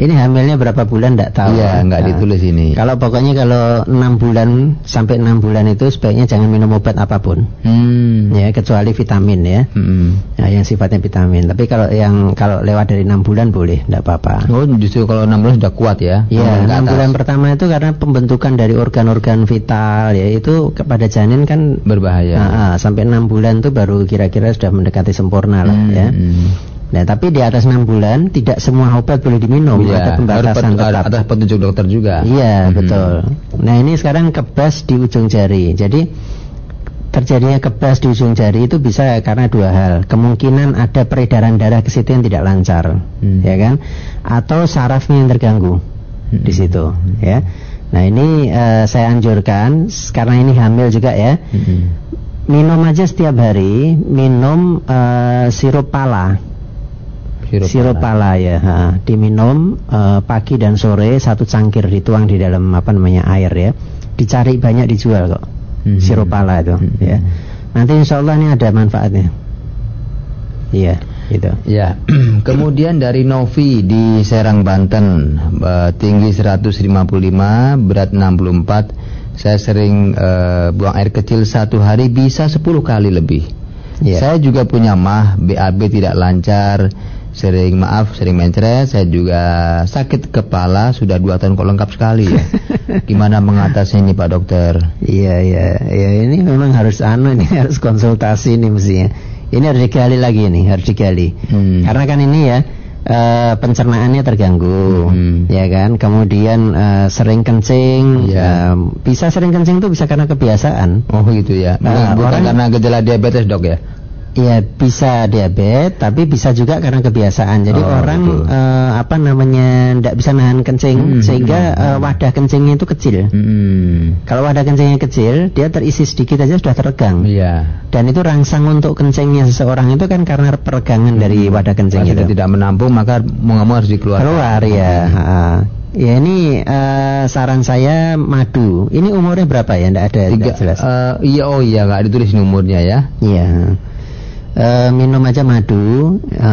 Ini hamilnya berapa bulan tidak tahu. Iya, nggak nah, ditulis ini. Kalau pokoknya kalau enam bulan sampai enam bulan itu sebaiknya jangan minum obat apa pun. Hmm. Ya, kecuali vitamin ya. Hmm. Ya, yang sifatnya vitamin. Tapi kalau yang kalau lewat dari enam bulan boleh, tidak apa-apa. Oh, justru kalau enam bulan sudah kuat ya. Iya, enam bulan pertama itu karena pembentukan dari organ-organ vital ya itu kepada janin kan berbahaya. Nah, sampai enam bulan itu baru kira-kira sudah mendekati sempurna lah hmm. ya. Hmm. Nah, tapi di atas enam bulan tidak semua obat boleh diminum, ya, ada pembatasan harus tetap. Atas petunjuk dokter juga. Iya, hmm. betul. Nah, ini sekarang kebas di ujung jari. Jadi terjadinya kebas di ujung jari itu bisa karena dua hal. Kemungkinan ada peredaran darah ke situ yang tidak lancar, hmm. ya kan? Atau sarafnya yang terganggu hmm. di situ, ya. Nah ini uh, saya anjurkan karena ini hamil juga ya. Hmm. Minum aja setiap hari, minum uh, sirup pala. Sirup, sirup pala. pala ya, ha, diminum uh, pagi dan sore satu cangkir dituang di dalam apa namanya air ya. Dicari banyak dijual kok hmm. sirup pala itu hmm. ya. Nanti insya Allah ini ada manfaatnya. Iya, gitu. Ya. Kemudian dari Novi di Serang Banten, uh, tinggi 155, berat 64. Saya sering uh, buang air kecil satu hari bisa 10 kali lebih. Ya. Saya juga punya mah, BAB tidak lancar sering maaf sering mencret saya juga sakit kepala sudah dua tahun kok lengkap sekali ya gimana mengatasi ini pak dokter iya iya ya ini memang harus anu ini harus konsultasi ini mestinya ini harus digali lagi nih harus digali hmm. karena kan ini ya uh, pencernaannya terganggu, hmm. ya kan. Kemudian uh, sering kencing, ya. uh, bisa sering kencing itu bisa karena kebiasaan. Oh gitu ya. Nah, Bukan orang, karena gejala diabetes dok ya? Iya bisa diabetes, tapi bisa juga karena kebiasaan. Jadi oh, orang uh, apa namanya tidak bisa nahan kencing hmm, sehingga hmm, uh, wadah kencingnya itu kecil. Hmm. Kalau wadah kencingnya kecil, dia terisi sedikit aja sudah teregang. Iya. Dan itu rangsang untuk kencingnya seseorang itu kan karena peregangan hmm. dari wadah kencing itu. tidak menampung maka mau nggak harus dikeluarkan. Keluar ya. Hmm. Ya ini uh, saran saya madu. Ini umurnya berapa ya? Tidak ada. Tiga, jelas. Uh, iya oh iya nggak ditulis umurnya ya. Iya e, minum aja madu, e,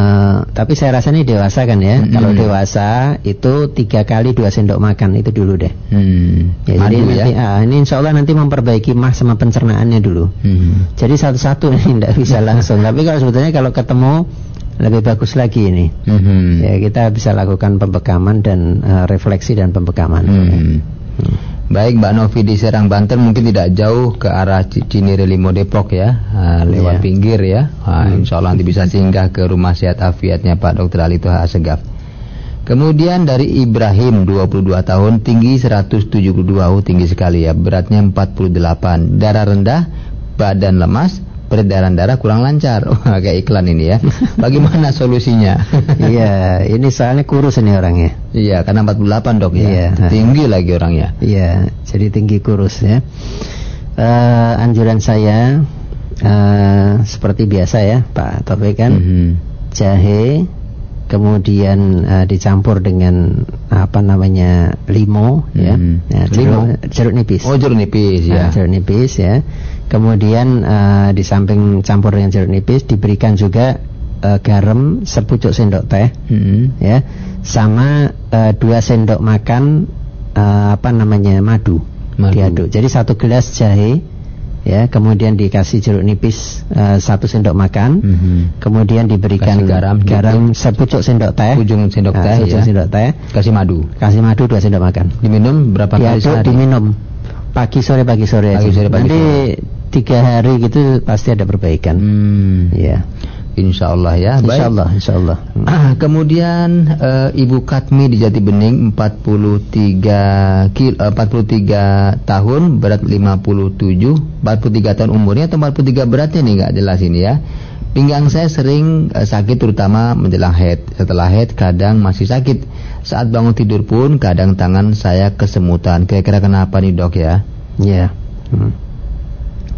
tapi saya rasa ini dewasa kan ya. Mm-hmm. Kalau dewasa itu tiga kali dua sendok makan itu dulu deh. Mm. Ya, madu jadi ya. Nanti, ah, ini insya Allah nanti memperbaiki mah sama pencernaannya dulu. Mm. Jadi satu-satu ini tidak bisa langsung. tapi kalau sebetulnya kalau ketemu lebih bagus lagi ini. Mm-hmm. Ya kita bisa lakukan pembekaman dan uh, refleksi dan pembekaman. Mm-hmm. Mm. Baik Mbak Novi di Serang Banten mungkin tidak jauh ke arah Cinere Limo Depok ya uh, lewat yeah. pinggir ya uh, hmm. Insya Allah nanti bisa singgah ke rumah sehat afiatnya Pak Dr. Ali Tuha Asegaf Kemudian dari Ibrahim 22 tahun tinggi 172 oh, tinggi sekali ya beratnya 48 darah rendah badan lemas peredaran darah kurang lancar. Wah, kayak iklan ini ya. Bagaimana solusinya? Iya, ini soalnya kurus ini orangnya. Iya, karena 48 dok ya. Iya. Tinggi lagi orangnya. Iya, jadi tinggi kurus ya. Uh, anjuran saya uh, seperti biasa ya, Pak Taufik kan. Mm -hmm. Jahe kemudian uh, dicampur dengan apa namanya limo ya, hmm. ya jeruk, limo. jeruk nipis. Oh jeruk nipis ya. Nah, jeruk nipis ya. Kemudian uh, di samping campur dengan jeruk nipis diberikan juga uh, garam sepucuk sendok teh, hmm. ya, sama uh, dua sendok makan uh, apa namanya madu, madu. diaduk. Jadi satu gelas jahe ya kemudian dikasih jeruk nipis uh, satu sendok makan mm -hmm. kemudian diberikan kasih garam garam sepucuk sendok teh ujung sendok nah, teh ya. sendok teh kasih madu kasih madu dua sendok makan diminum berapa kali sehari diminum pagi sore pagi sore pagi sore pagi nanti sore. Tiga hari gitu pasti ada perbaikan hmm. ya Insya Allah ya. Insya Allah, Insya Allah. Ah, kemudian uh, Ibu Katmi di Jati Bening 43 kil, uh, 43 tahun, berat 57, 43 tahun umurnya atau 43 beratnya nih nggak jelas ini ya. Pinggang saya sering uh, sakit terutama menjelang head. Setelah head kadang masih sakit. Saat bangun tidur pun kadang tangan saya kesemutan. Kira-kira kenapa nih dok ya? Iya. Yeah. Hmm.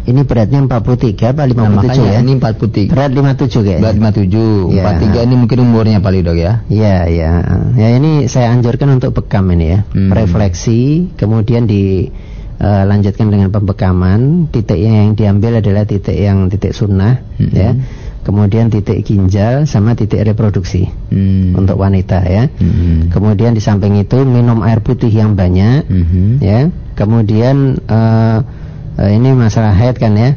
Ini beratnya 43 apa 57 nah, ya? Ini 43. Berat 57 kayaknya. Berat 57. Ya. 43 ini mungkin umurnya paling dok ya. Iya, iya. Ya ini saya anjurkan untuk bekam ini ya. Hmm. Refleksi kemudian di uh, lanjutkan dengan pembekaman. Titik yang diambil adalah titik yang titik sunnah hmm. ya. Kemudian titik ginjal sama titik reproduksi hmm. untuk wanita ya. Hmm. Kemudian di samping itu minum air putih yang banyak hmm. ya. Kemudian uh, uh, ini masalah head kan ya.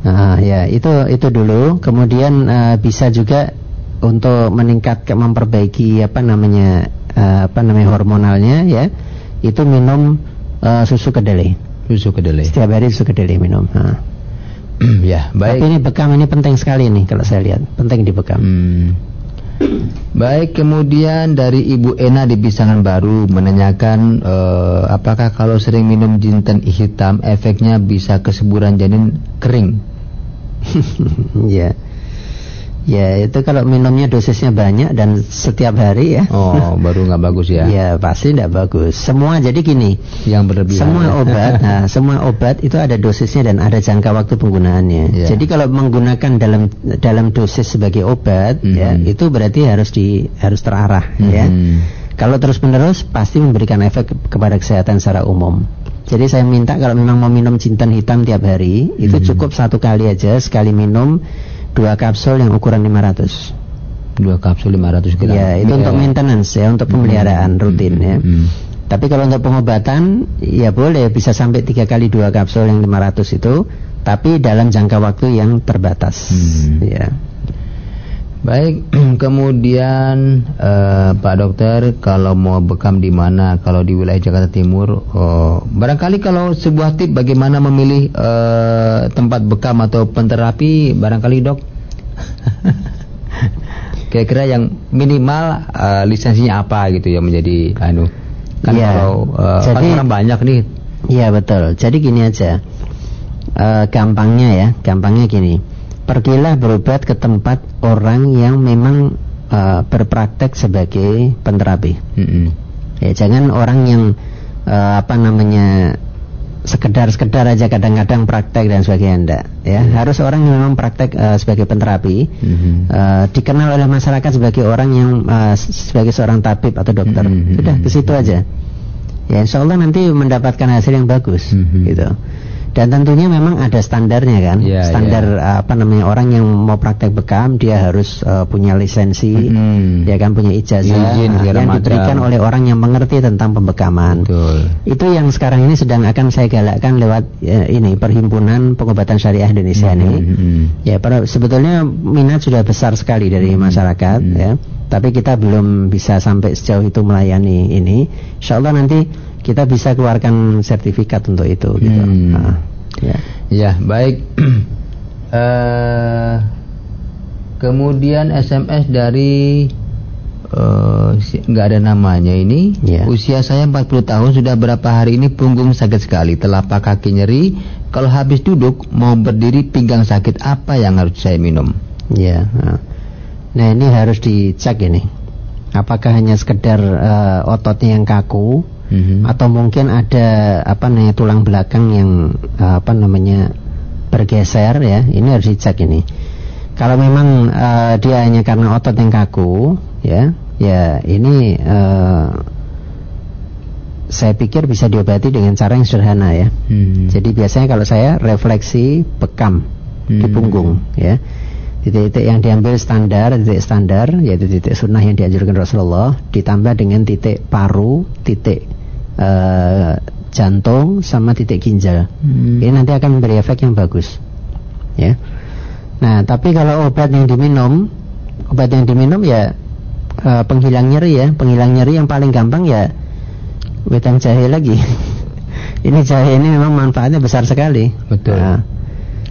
Nah, ya itu itu dulu. Kemudian uh, bisa juga untuk meningkatkan memperbaiki apa namanya uh, apa namanya hormonalnya ya. Itu minum uh, susu kedelai. Susu kedelai. Setiap hari susu kedelai minum. Nah. ya, baik. Tapi ini bekam ini penting sekali nih kalau saya lihat. Penting dibekam. Hmm. Baik, kemudian dari Ibu Ena di Pisangan Baru menanyakan uh, apakah kalau sering minum jinten hitam efeknya bisa kesuburan janin kering? ya. Ya itu kalau minumnya dosisnya banyak dan setiap hari ya. Oh baru nggak bagus ya? Ya pasti nggak bagus. Semua jadi gini. Yang berlebihan. Semua obat, nah semua obat itu ada dosisnya dan ada jangka waktu penggunaannya. Ya. Jadi kalau menggunakan dalam dalam dosis sebagai obat, mm -hmm. ya itu berarti harus di harus terarah, mm -hmm. ya. Kalau terus menerus pasti memberikan efek kepada kesehatan secara umum. Jadi saya minta kalau memang mau minum jintan hitam tiap hari, mm -hmm. itu cukup satu kali aja sekali minum dua kapsul yang ukuran 500 dua kapsul 500 gram. Ya itu untuk maintenance ya untuk pemeliharaan hmm. rutin ya. Hmm. tapi kalau untuk pengobatan ya boleh bisa sampai tiga kali dua kapsul yang 500 itu tapi dalam jangka waktu yang terbatas. Hmm. ya Baik, kemudian uh, Pak Dokter, kalau mau bekam di mana? Kalau di wilayah Jakarta Timur, oh, barangkali kalau sebuah tip bagaimana memilih uh, tempat bekam atau penterapi, barangkali dok. Kira-kira yang minimal uh, lisensinya apa gitu ya menjadi anu? Kan ya, kalau uh, jadi, kan orang banyak nih. Iya betul. Jadi gini aja, uh, gampangnya ya, gampangnya gini pergilah berobat ke tempat orang yang memang uh, berpraktek sebagai penterapi. Mm -hmm. Ya jangan orang yang uh, apa namanya sekedar-sekedar aja kadang-kadang praktek dan sebagainya enggak ya mm harus orang yang memang praktek uh, sebagai penterapi mm-hmm. uh, dikenal oleh masyarakat sebagai orang yang uh, sebagai seorang tabib atau dokter mm-hmm. sudah ke situ aja ya insya Allah nanti mendapatkan hasil yang bagus mm-hmm. gitu dan tentunya memang ada standarnya kan yeah, standar yeah. apa namanya orang yang mau praktek bekam dia harus uh, punya lisensi hmm. dia kan punya ijazah Izin, yang macam. diberikan oleh orang yang mengerti tentang pembekaman Betul. itu yang sekarang ini sedang akan saya galakkan lewat ya, ini perhimpunan pengobatan syariah Indonesia hmm. ini hmm. ya para, sebetulnya minat sudah besar sekali dari hmm. masyarakat hmm. ya tapi kita belum bisa sampai sejauh itu melayani ini insyaallah nanti kita bisa keluarkan sertifikat untuk itu gitu. Hmm. Nah, ya. ya, baik. uh, kemudian SMS dari eh, nggak uh, ada namanya ini. Ya. Usia saya 40 tahun sudah berapa hari ini punggung sakit sekali, telapak kaki nyeri. Kalau habis duduk mau berdiri pinggang sakit, apa yang harus saya minum? Ya. Nah, nah ini harus dicek ini. Apakah hanya sekedar uh, ototnya yang kaku hmm. atau mungkin ada apa namanya tulang belakang yang apa namanya bergeser ya ini harus dicek ini kalau memang uh, dia hanya karena otot yang kaku ya ya ini uh, saya pikir bisa diobati dengan cara yang sederhana ya hmm. jadi biasanya kalau saya refleksi bekam hmm. di punggung ya titik-titik yang diambil standar titik standar yaitu titik sunnah yang dianjurkan Rasulullah ditambah dengan titik paru titik uh, jantung sama titik ginjal. Hmm. Ini nanti akan memberi efek yang bagus. Ya. Nah, tapi kalau obat yang diminum, obat yang diminum ya uh, penghilang nyeri ya, penghilang nyeri yang paling gampang ya wedang jahe lagi. ini jahe ini memang manfaatnya besar sekali. Betul. Nah,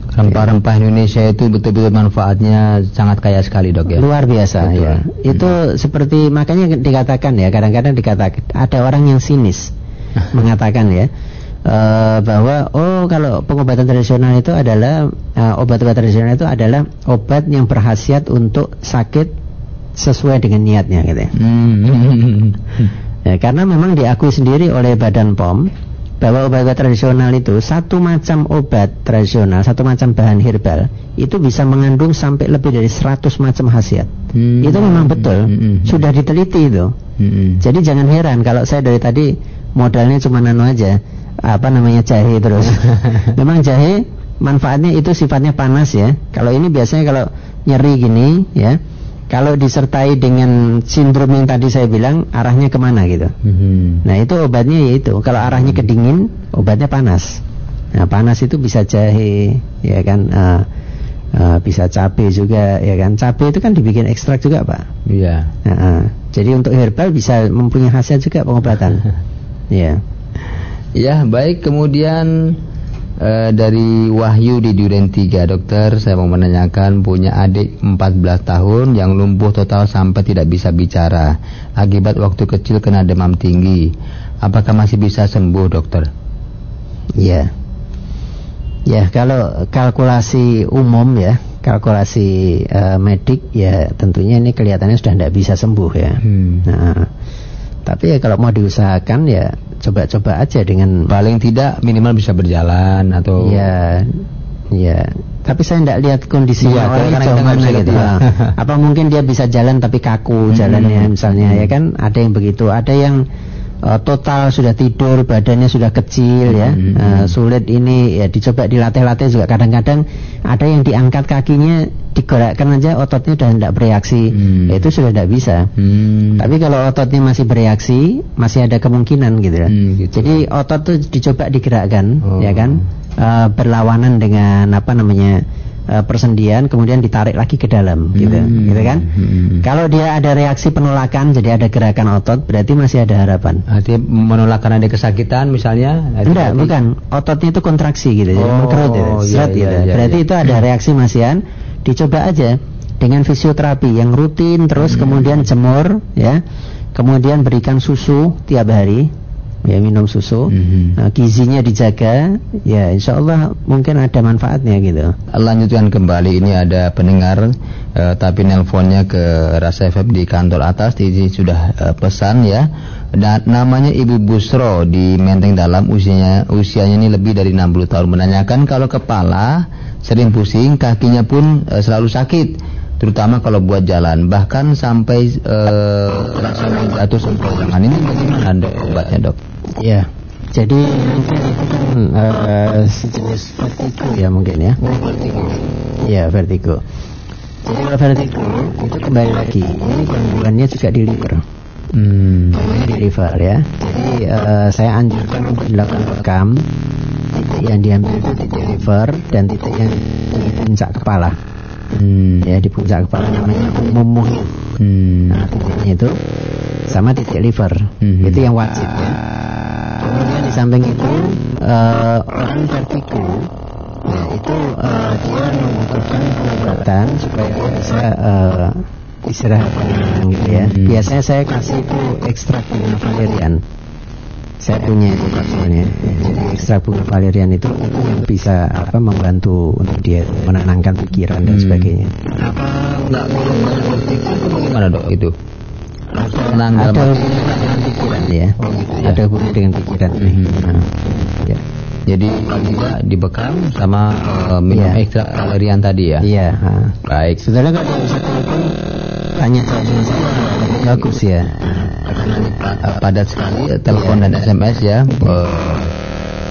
Rempah-rempah Indonesia itu betul-betul manfaatnya sangat kaya sekali dok ya. Luar biasa betul. ya. Itu hmm. seperti makanya dikatakan ya kadang-kadang dikatakan ada orang yang sinis mengatakan ya uh, bahwa oh kalau pengobatan tradisional itu adalah uh, obat-obat tradisional itu adalah obat yang berhasiat untuk sakit sesuai dengan niatnya gitu ya. Hmm. ya karena memang diakui sendiri oleh Badan POM bahwa obat-obat tradisional itu satu macam obat tradisional, satu macam bahan herbal itu bisa mengandung sampai lebih dari 100 macam khasiat. Hmm. Itu memang betul, hmm. hmm. sudah diteliti itu. Hmm. Jadi jangan heran kalau saya dari tadi modalnya cuma nano aja. Apa namanya jahe terus. Memang jahe manfaatnya itu sifatnya panas ya. Kalau ini biasanya kalau nyeri gini ya kalau disertai dengan sindrom yang tadi saya bilang arahnya ke mana gitu. Hmm. nah itu obatnya yaitu kalau arahnya ke dingin obatnya panas. Nah panas itu bisa jahe ya kan. Uh, uh, bisa cabai juga ya kan. Cabai itu kan dibikin ekstrak juga pak. Iya. Yeah. uh, uh. jadi untuk herbal bisa mempunyai khasiat juga pengobatan Ya. Ya, baik. Kemudian Uh, dari Wahyu di Duren 3 dokter saya mau menanyakan punya adik 14 tahun yang lumpuh total sampai tidak bisa bicara. Akibat waktu kecil kena demam tinggi. Apakah masih bisa sembuh dokter? Ya. Ya kalau kalkulasi umum ya kalkulasi uh, medik ya tentunya ini kelihatannya sudah tidak bisa sembuh ya. Hmm. nah tapi ya kalau mau diusahakan ya coba-coba aja dengan paling tidak minimal bisa berjalan atau ya ya tapi saya tidak lihat kondisi ya, orang jauh mana gitu ya. apa mungkin dia bisa jalan tapi kaku jalannya hmm. misalnya ya kan ada yang begitu ada yang uh, total sudah tidur, badannya sudah kecil ya, hmm. uh, sulit ini ya dicoba dilatih-latih juga kadang-kadang ada yang diangkat kakinya digerakkan aja ototnya sudah tidak bereaksi, hmm. ya, itu sudah tidak bisa. Hmm. Tapi kalau ototnya masih bereaksi, masih ada kemungkinan gitu ya. Hmm, gitu. Jadi otot tuh dicoba digerakkan, oh. ya kan, uh, berlawanan dengan apa namanya uh, persendian kemudian ditarik lagi ke dalam gitu hmm. gitu. Kan? Hmm. kalau dia ada reaksi penolakan jadi ada gerakan otot berarti masih ada harapan. Artinya menolakkan ada kesakitan misalnya? Enggak berarti... bukan. Ototnya itu kontraksi gitu ya mengkerut gitu iya, iya, gitu. iya, berarti iya. itu ada reaksi masian dicoba aja dengan fisioterapi yang rutin terus hmm. kemudian jemur ya. Kemudian berikan susu tiap hari ya minum susu. Mm-hmm. nah, gizinya dijaga. Ya insya Allah mungkin ada manfaatnya gitu. Lanjutkan kembali. Ini ada pendengar uh, tapi nelponnya ke Rasa FM di kantor atas. Ini sudah uh, pesan ya. Dan namanya Ibu Busro di Menteng Dalam. Usianya usianya ini lebih dari 60 tahun. Menanyakan kalau kepala sering pusing kakinya pun uh, selalu sakit terutama kalau buat jalan bahkan sampai uh, rasa atau ini bagaimana dok obatnya dok? Ya, jadi uh, sejenis vertigo ya mungkin ya. Ya vertigo. Jadi kalau vertigo itu kembali lagi ini gangguannya juga di liver. Hmm. di liver ya. Jadi uh, saya anjurkan untuk dilakukan rekam titik yang diambil itu titik liver dan titik yang di puncak kepala hmm. ya di puncak kepala namanya umum hmm. nah titiknya itu sama titik liver hmm. itu yang wajib ya kemudian di samping itu uh, orang vertigo ya itu uh, dia membutuhkan pengobatan supaya bisa uh, istirahat gitu ya hmm. biasanya saya kasih itu ekstrak valerian saya punya jadi ekstrak bunga valerian itu bisa apa membantu untuk dia menenangkan pikiran dan hmm. sebagainya apa enggak gimana dok itu ada pikiran ya. Oh, gitu ya. Ada hubungan dengan pikiran. Hmm. Nah, ya. Jadi juga dibekam sama uh, minum ya. ekstra valerian tadi ya. Iya. Baik. Saudara kalau tanya bagus ya. Padat sekali telepon dan SMS ya.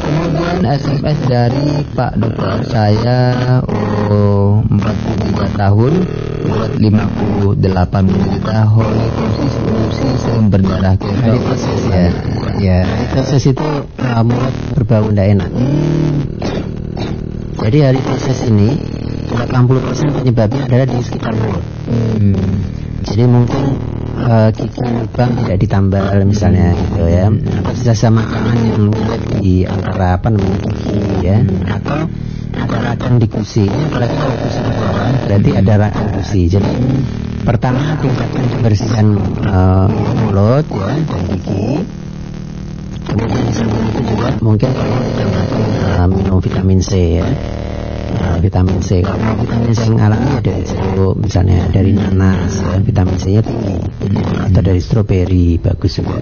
Kemudian SMS dari Pak Dokter saya oh, 43 tahun buat 58 juta holidosis sering berdarah proses ya. Ya proses itu uh, mulut berbau tidak enak. Jadi hari proses ini 80% penyebabnya adalah di sekitar mulut. Hmm. jadi mungkin uh, gigi lubang tidak ditambal misalnya gitu ya. Atau sisa makanan yang di antara apa namanya gigi ya. Atau ada radang di gusi berarti kalau gusi berarti ada jadi pertama tingkatkan kebersihan uh, mulut ya dan gigi. Kemudian itu juga mungkin uh, minum vitamin C ya vitamin C. Kalau vitamin C yang alami dari jeruk misalnya dari nanas ya, vitamin C nya tinggi. Atau dari stroberi bagus juga.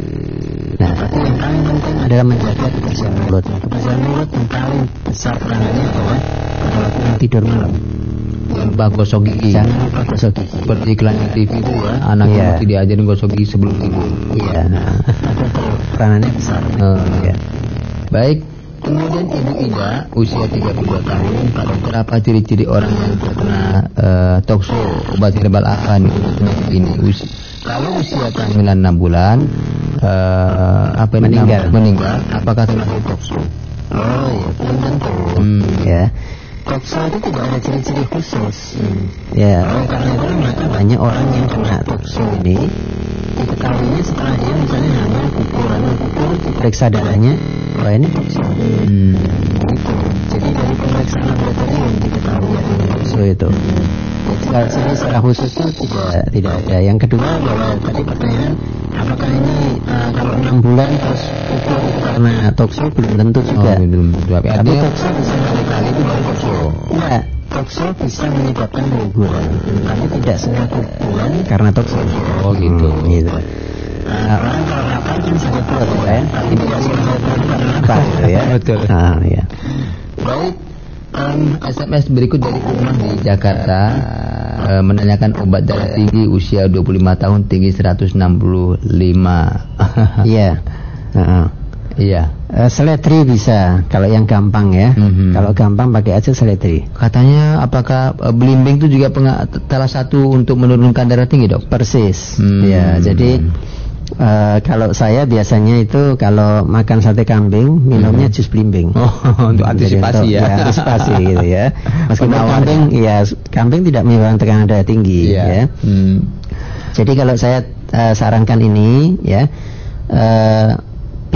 Nah yang paling penting adalah menjaga kebersihan mulut. Kebersihan mulut yang paling besar peranannya adalah kalau tidur malam. Mbak gosok gigi. Jangan lupa gosok gigi. Seperti iklan TV itu ya. Anak yeah. mesti diajarin gosok gigi sebelum tidur. Iya nah, peranannya besar. Uh, ya. baik Kemudian Ibu Ida usia 32 tahun Pak dokter apa ciri-ciri orang yang terkena uh, tokso obat herbal apa nih ini usia kalau usia kehamilan 6 bulan uh, apa meninggal. meninggal. Apakah terkena tokso? Oh iya belum tentu hmm. ya tokso itu tidak ada ciri-ciri khusus hmm. ya karena itu banyak orang yang kena tokso ini diketahuinya setelah dia misalnya hamil kukur atau kukur diperiksa darahnya wah ini hmm. gitu. jadi tokso itu. Kalau sini secara khusus itu tidak tidak ada. Yang kedua adalah tadi pertanyaan apakah ini uh, kalau enam bulan terus ukur karena tokso belum tentu juga. Oh, belum. Tapi tokso bisa kali itu Enggak, tokso bisa menyebabkan keguguran, tapi tidak semua keguguran karena tokso. Oh gitu. Hmm, gitu. Nah, orang kalau lapar kan sakit perut ya, gitu ya. Betul. Ah, ya. Baik. Um, SMS berikut dari Umar di Jakarta uh, menanyakan obat darah tinggi usia 25 tahun tinggi 165. Iya. Heeh. Iya. Eh, seletri bisa kalau yang gampang ya. Mhm. Kalau gampang pakai aja seletri. Katanya apakah uh, belimbing itu juga salah satu untuk menurunkan darah tinggi, Dok? Persis. Hmm. Ya, jadi eh, kalau saya biasanya itu kalau makan sate kambing minumnya jus belimbing. Oh, untuk Jadi antisipasi untuk- ya. antisipasi gitu ya. Meskipun Penawar. kambing ya kambing tidak menyebabkan tekanan darah tinggi Iya. ya. Hmm. Jadi kalau saya eh, sarankan ini ya eh,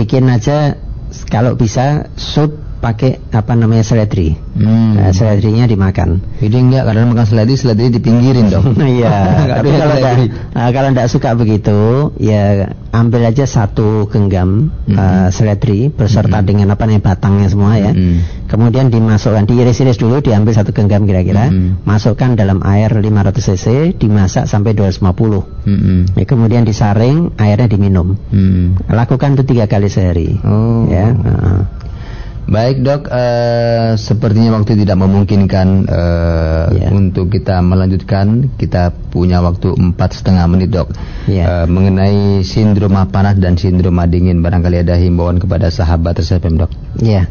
bikin aja kalau bisa sup pakai apa namanya seledri. Hmm. Nah, seledrinya dimakan. Jadi enggak karena makan seledri, seledri dipinggirin dong. Iya, tapi kalau enggak, nah, kalau enggak suka begitu, ya ambil aja satu genggam Mhm. eh, seledri beserta Mhm. dengan apa namanya batangnya semua ya. Mhm. Kemudian dimasukkan diiris-iris dulu, diambil satu genggam kira-kira, Mhm. masukkan dalam air 500 cc, dimasak sampai 250. Hmm. Ya, kemudian disaring, airnya diminum. Hmm. Lakukan itu tiga kali sehari. Oh. Ya. heeh. Baik dok, eh, sepertinya waktu tidak memungkinkan eh, Ya. untuk kita melanjutkan. Kita punya waktu empat setengah menit dok. Ya. Eh, mengenai sindroma panas dan sindroma dingin, barangkali ada himbauan kepada sahabat SFM dok. Ya.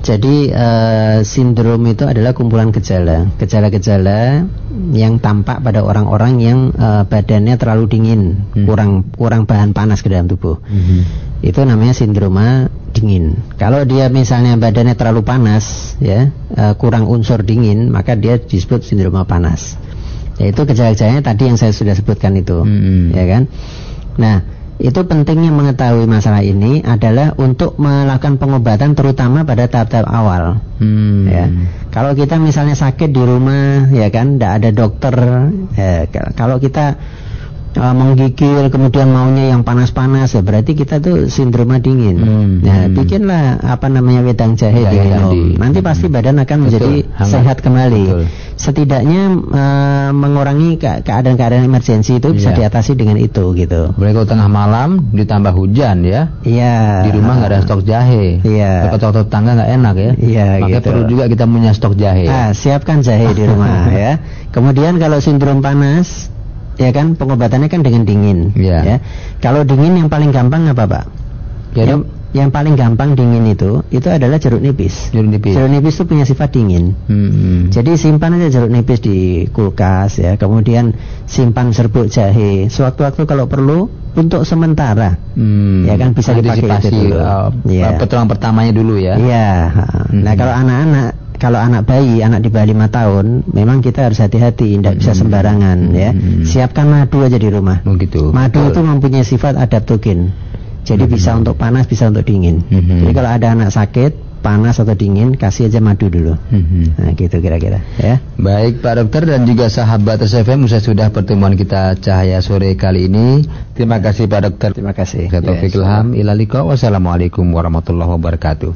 Jadi eh, sindrom itu adalah kumpulan gejala, gejala-gejala yang tampak pada orang-orang yang eh, badannya terlalu dingin, Hmm. kurang kurang bahan panas ke dalam tubuh. Itu namanya sindroma dingin. Kalau dia misalnya badannya terlalu panas, ya, eh, kurang unsur dingin, maka dia disebut sindroma panas. Yaitu gejala-gejalanya tadi yang saya sudah sebutkan itu, Hmm. ya kan? Nah, itu pentingnya mengetahui masalah ini adalah untuk melakukan pengobatan terutama pada tahap-tahap awal. Hmm. Ya, kalau kita misalnya sakit di rumah, ya kan, tidak ada dokter. ya, kalau kita uh, menggigil kemudian maunya yang panas-panas, ya berarti kita tuh sindroma dingin. Hmm, Nah, hmm. bikinlah apa namanya wedang jahe diminum. tadi. Nanti pasti badan akan Betul, menjadi hangat. sehat kembali. Betul. Setidaknya uh, mengurangi ke- keadaan-keadaan emergensi itu bisa Iya. diatasi dengan itu, gitu. Boleh kalau tengah malam ditambah hujan ya. Iya. Di rumah nggak ada stok jahe. Iya. Kalau stok tangga nggak enak ya. Iya, Makanya gitu. perlu juga kita punya stok jahe. Ah, siapkan jahe di rumah ya. Kemudian kalau sindrom panas, ya kan pengobatannya kan dengan dingin. Iya. Ya. Kalau dingin yang paling gampang apa pak? Ya, yang. Yang paling gampang dingin itu, itu adalah jeruk nipis. Jeruk nipis. Jeruk nipis itu punya sifat dingin. Hmm. Jadi simpan aja jeruk nipis di kulkas ya. Kemudian simpan serbuk jahe. Sewaktu-waktu kalau perlu untuk sementara. Hmm. Ya kan, bisa dipakai itu dulu. uh, Iya. pertolongan pertamanya dulu ya. Iya. Nah Mhm. kalau anak-anak, kalau anak bayi, anak di bawah lima tahun, memang kita harus hati-hati, tidak bisa Mhm. sembarangan ya. Mhm. Siapkan madu aja di rumah. Oh gitu. Madu Betul. itu mempunyai sifat adaptogen. Jadi Mhm. bisa untuk panas, bisa untuk dingin. Mhm. Jadi kalau ada anak sakit, panas atau dingin, kasih aja madu dulu. Mhm. Nah gitu kira-kira ya. Baik Pak Dokter dan juga sahabat SFM Usai sudah pertemuan kita Cahaya Sore kali ini Terima kasih Pak Dokter Terima kasih. Saya Taufik Ilham Ilaliko Wassalamualaikum warahmatullahi wabarakatuh